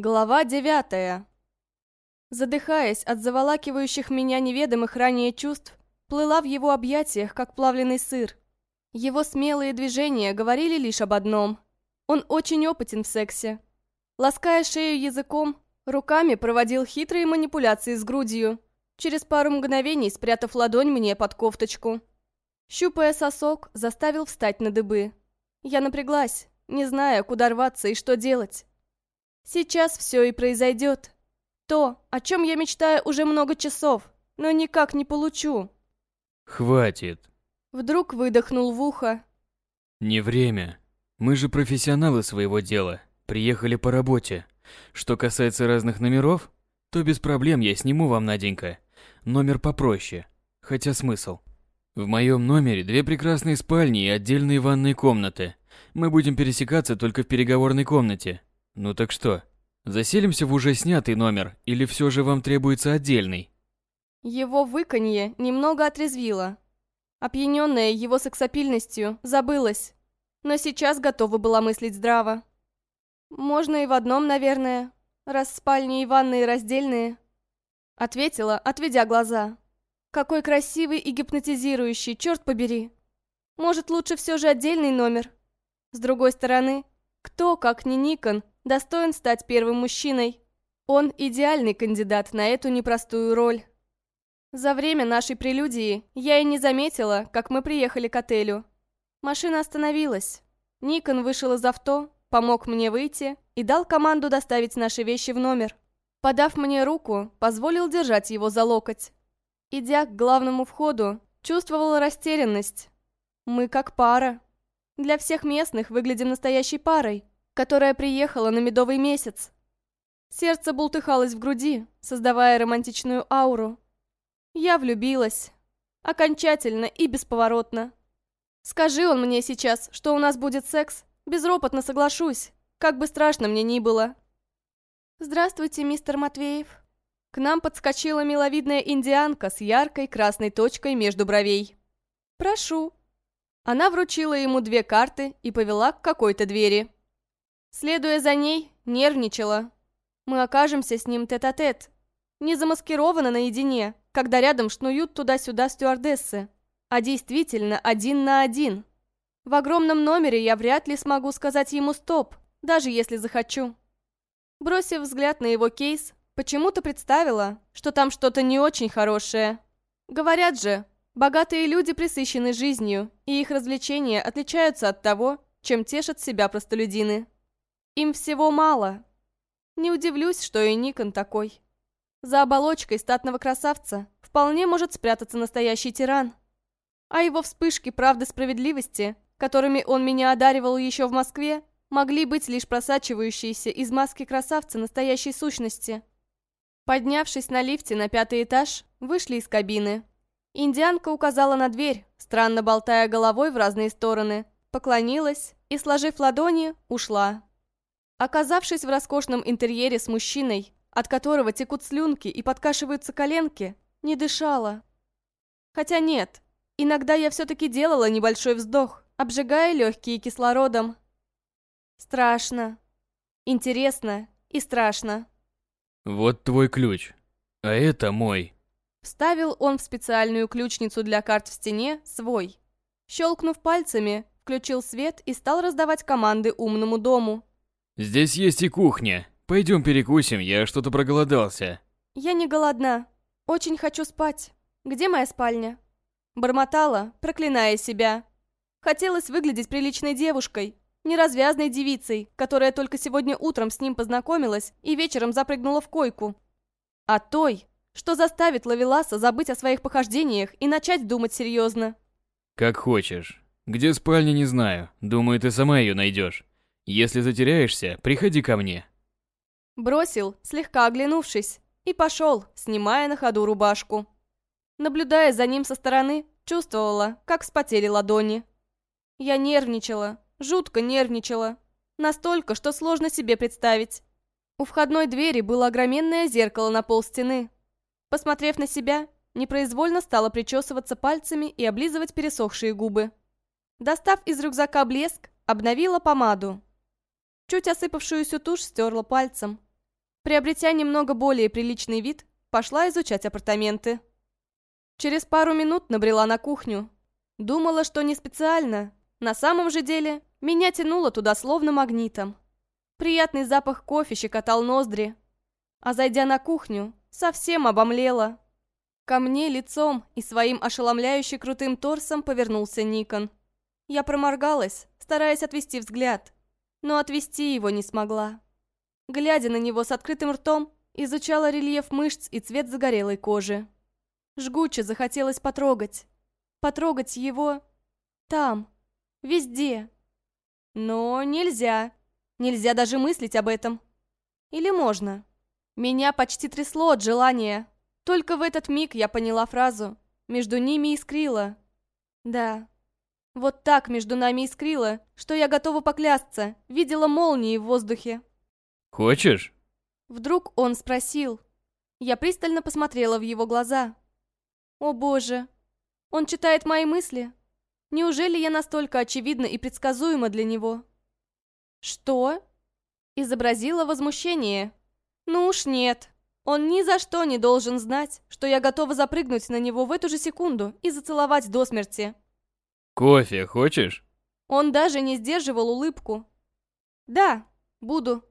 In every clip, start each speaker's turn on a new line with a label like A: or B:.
A: Глава девятая. Задыхаясь от заволакивающих меня неведомых ранее чувств, плыла в его объятиях, как плавленый сыр. Его смелые движения говорили лишь об одном. Он очень опытен в сексе. Лаская шею языком, руками проводил хитрые манипуляции с грудью, через пару мгновений спрятав ладонь мне под кофточку. Щупая сосок, заставил встать на дыбы. Я напряглась, не зная, куда рваться и что делать. Сейчас все и произойдет. То, о чем я мечтаю уже много часов, но никак не получу.
B: Хватит.
A: Вдруг выдохнул в ухо.
B: Не время. Мы же профессионалы своего дела. Приехали по работе. Что касается разных номеров, то без проблем я сниму вам, Наденька. Номер попроще. Хотя смысл. В моем номере две прекрасные спальни и отдельные ванные комнаты. Мы будем пересекаться только в переговорной комнате. Ну так что, заселимся в уже снятый номер или все же вам требуется отдельный?
A: Его выканье немного отрезвило. Опьяненная его сексапильностью, забылась. Но сейчас готова была мыслить здраво. Можно и в одном, наверное, раз спальни и ванные раздельные. Ответила, отведя глаза. Какой красивый и гипнотизирующий, черт побери. Может, лучше все же отдельный номер? С другой стороны, кто, как не Никон, достоин стать первым мужчиной. Он идеальный кандидат на эту непростую роль. За время нашей прелюдии я и не заметила, как мы приехали к отелю. Машина остановилась. Никон вышел из авто, помог мне выйти и дал команду доставить наши вещи в номер. Подав мне руку, позволил держать его за локоть. Идя к главному входу, чувствовала растерянность. Мы как пара. Для всех местных выглядим настоящей парой которая приехала на медовый месяц. Сердце бултыхалось в груди, создавая романтичную ауру. Я влюбилась. Окончательно и бесповоротно. Скажи он мне сейчас, что у нас будет секс, безропотно соглашусь, как бы страшно мне ни было. «Здравствуйте, мистер Матвеев». К нам подскочила миловидная индианка с яркой красной точкой между бровей. «Прошу». Она вручила ему две карты и повела к какой-то двери. Следуя за ней, нервничала. Мы окажемся с ним тет-а-тет. -тет. Не замаскировано наедине, когда рядом шнуют туда-сюда стюардессы, а действительно один на один. В огромном номере я вряд ли смогу сказать ему «стоп», даже если захочу. Бросив взгляд на его кейс, почему-то представила, что там что-то не очень хорошее. Говорят же, богатые люди присыщены жизнью, и их развлечения отличаются от того, чем тешат себя простолюдины. Им всего мало. Не удивлюсь, что и Никон такой. За оболочкой статного красавца вполне может спрятаться настоящий тиран. А его вспышки правды справедливости, которыми он меня одаривал еще в Москве, могли быть лишь просачивающиеся из маски красавца настоящей сущности. Поднявшись на лифте на пятый этаж, вышли из кабины. Индианка указала на дверь, странно болтая головой в разные стороны, поклонилась и, сложив ладони, ушла. Оказавшись в роскошном интерьере с мужчиной, от которого текут слюнки и подкашиваются коленки, не дышала. Хотя нет, иногда я все-таки делала небольшой вздох, обжигая легкие кислородом. Страшно. Интересно и страшно.
B: Вот твой ключ, а это мой.
A: Вставил он в специальную ключницу для карт в стене свой. Щелкнув пальцами, включил свет и стал раздавать команды умному дому.
B: Здесь есть и кухня. Пойдем перекусим, я что-то проголодался.
A: Я не голодна. Очень хочу спать. Где моя спальня? Бормотала, проклиная себя. Хотелось выглядеть приличной девушкой, неразвязной девицей, которая только сегодня утром с ним познакомилась и вечером запрыгнула в койку. А той, что заставит Лавеласа забыть о своих похождениях и начать думать серьезно.
B: Как хочешь. Где спальня, не знаю. Думаю, ты сама ее найдешь. Если затеряешься, приходи ко мне.
A: Бросил, слегка оглянувшись, и пошел, снимая на ходу рубашку. Наблюдая за ним со стороны, чувствовала, как вспотели ладони. Я нервничала, жутко нервничала. Настолько, что сложно себе представить. У входной двери было огроменное зеркало на пол стены. Посмотрев на себя, непроизвольно стала причесываться пальцами и облизывать пересохшие губы. Достав из рюкзака блеск, обновила помаду, Чуть осыпавшуюся тушь стерла пальцем. Приобретя немного более приличный вид, пошла изучать апартаменты. Через пару минут набрела на кухню. Думала, что не специально. На самом же деле, меня тянуло туда словно магнитом. Приятный запах кофе щекотал ноздри. А зайдя на кухню, совсем обомлела. Ко мне лицом и своим ошеломляюще крутым торсом повернулся Никон. Я проморгалась, стараясь отвести взгляд, но отвести его не смогла. Глядя на него с открытым ртом, изучала рельеф мышц и цвет загорелой кожи. Жгуче захотелось потрогать. Потрогать его там, везде. Но нельзя. Нельзя даже мыслить об этом. Или можно? Меня почти трясло от желания. Только в этот миг я поняла фразу. Между ними искрило. Да, вот так между нами искрило, что я готова поклясться, видела молнии в воздухе.
B: «Хочешь?»
A: Вдруг он спросил. Я пристально посмотрела в его глаза. О боже, он читает мои мысли. Неужели я настолько очевидна и предсказуема для него? Что? Изобразила возмущение. Ну уж нет. Он ни за что не должен знать, что я готова запрыгнуть на него в эту же секунду и зацеловать до смерти.
B: «Кофе хочешь?»
A: Он даже не сдерживал улыбку. «Да, буду».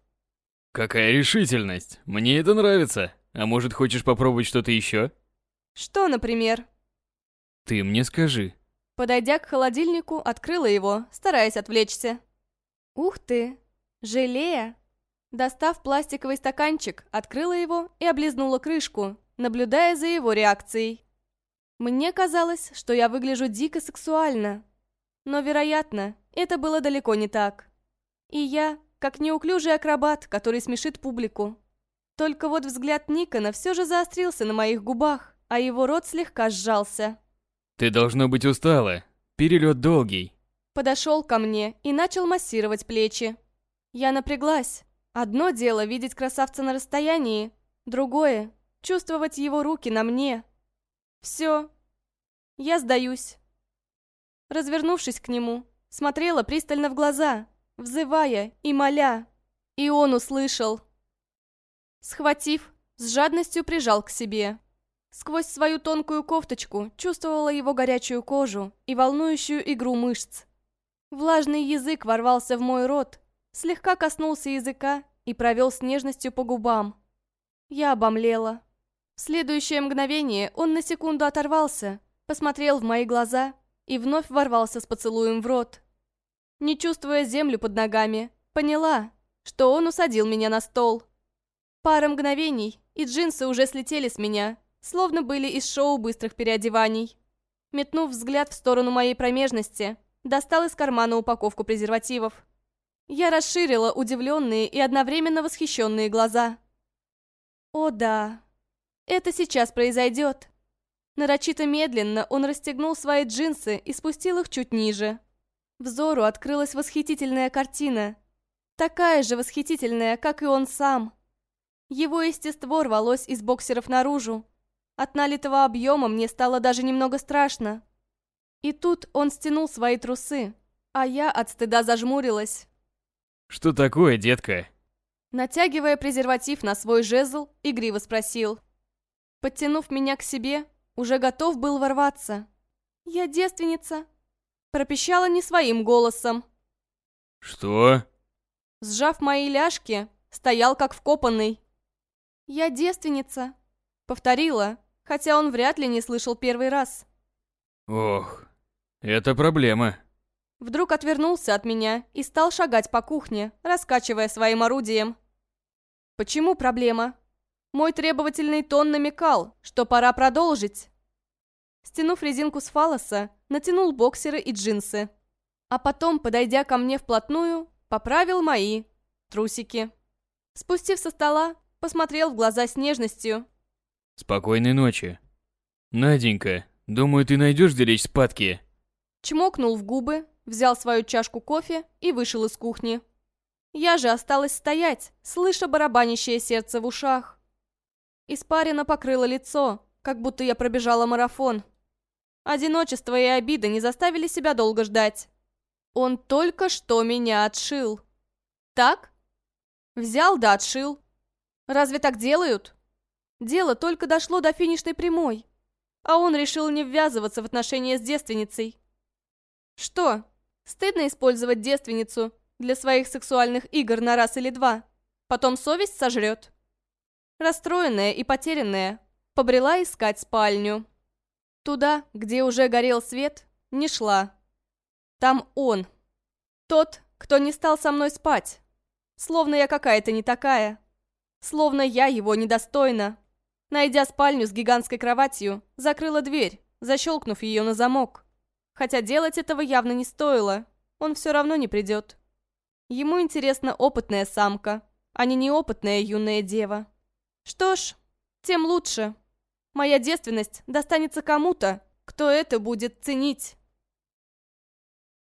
B: «Какая решительность! Мне это нравится. А может, хочешь попробовать что-то еще?»
A: «Что, например?»
B: «Ты мне скажи».
A: Подойдя к холодильнику, открыла его, стараясь отвлечься. «Ух ты! Желея!» Достав пластиковый стаканчик, открыла его и облизнула крышку, наблюдая за его реакцией. Мне казалось, что я выгляжу дико сексуально. Но, вероятно, это было далеко не так. И я, как неуклюжий акробат, который смешит публику. Только вот взгляд Никона все же заострился на моих губах, а его рот слегка сжался.
B: «Ты должно быть устала. Перелет долгий».
A: Подошел ко мне и начал массировать плечи. Я напряглась. Одно дело видеть красавца на расстоянии, другое — чувствовать его руки на мне, все. Я сдаюсь. Развернувшись к нему, смотрела пристально в глаза, взывая и моля. И он услышал. Схватив, с жадностью прижал к себе. Сквозь свою тонкую кофточку чувствовала его горячую кожу и волнующую игру мышц. Влажный язык ворвался в мой рот, слегка коснулся языка и провел с нежностью по губам. Я обомлела. В следующее мгновение он на секунду оторвался, посмотрел в мои глаза и вновь ворвался с поцелуем в рот. Не чувствуя землю под ногами, поняла, что он усадил меня на стол. Пара мгновений, и джинсы уже слетели с меня, словно были из шоу быстрых переодеваний. Метнув взгляд в сторону моей промежности, достал из кармана упаковку презервативов. Я расширила удивленные и одновременно восхищенные глаза. О да, это сейчас произойдет. Нарочито медленно он расстегнул свои джинсы и спустил их чуть ниже. Взору открылась восхитительная картина. Такая же восхитительная, как и он сам. Его естество рвалось из боксеров наружу. От налитого объема мне стало даже немного страшно. И тут он стянул свои трусы, а я от стыда зажмурилась.
B: «Что такое, детка?»
A: Натягивая презерватив на свой жезл, игриво спросил. Подтянув меня к себе, уже готов был ворваться. «Я девственница!» Пропищала не своим голосом.
B: «Что?»
A: Сжав мои ляжки, стоял как вкопанный. «Я девственница!» Повторила, хотя он вряд ли не слышал первый раз.
B: «Ох, это проблема!»
A: Вдруг отвернулся от меня и стал шагать по кухне, раскачивая своим орудием. «Почему проблема?» Мой требовательный тон намекал, что пора продолжить. Стянув резинку с фалоса, натянул боксеры и джинсы. А потом, подойдя ко мне вплотную, поправил мои трусики. Спустив со стола, посмотрел в глаза с нежностью.
B: «Спокойной ночи. Наденька, думаю, ты найдешь где лечь спадки?»
A: Чмокнул в губы, взял свою чашку кофе и вышел из кухни. Я же осталась стоять, слыша барабанящее сердце в ушах. Испарина покрыла лицо, как будто я пробежала марафон. Одиночество и обида не заставили себя долго ждать. Он только что меня отшил. Так? Взял да отшил. Разве так делают? Дело только дошло до финишной прямой, а он решил не ввязываться в отношения с девственницей. Что, стыдно использовать девственницу для своих сексуальных игр на раз или два? Потом совесть сожрет? Расстроенная и потерянная, побрела искать спальню. Туда, где уже горел свет, не шла. Там он. Тот, кто не стал со мной спать. Словно я какая-то не такая. Словно я его недостойна. Найдя спальню с гигантской кроватью, закрыла дверь, защелкнув ее на замок. Хотя делать этого явно не стоило. Он все равно не придет. Ему интересна опытная самка, а не неопытная юная дева. Что ж, тем лучше. Моя девственность достанется кому-то, кто это будет ценить.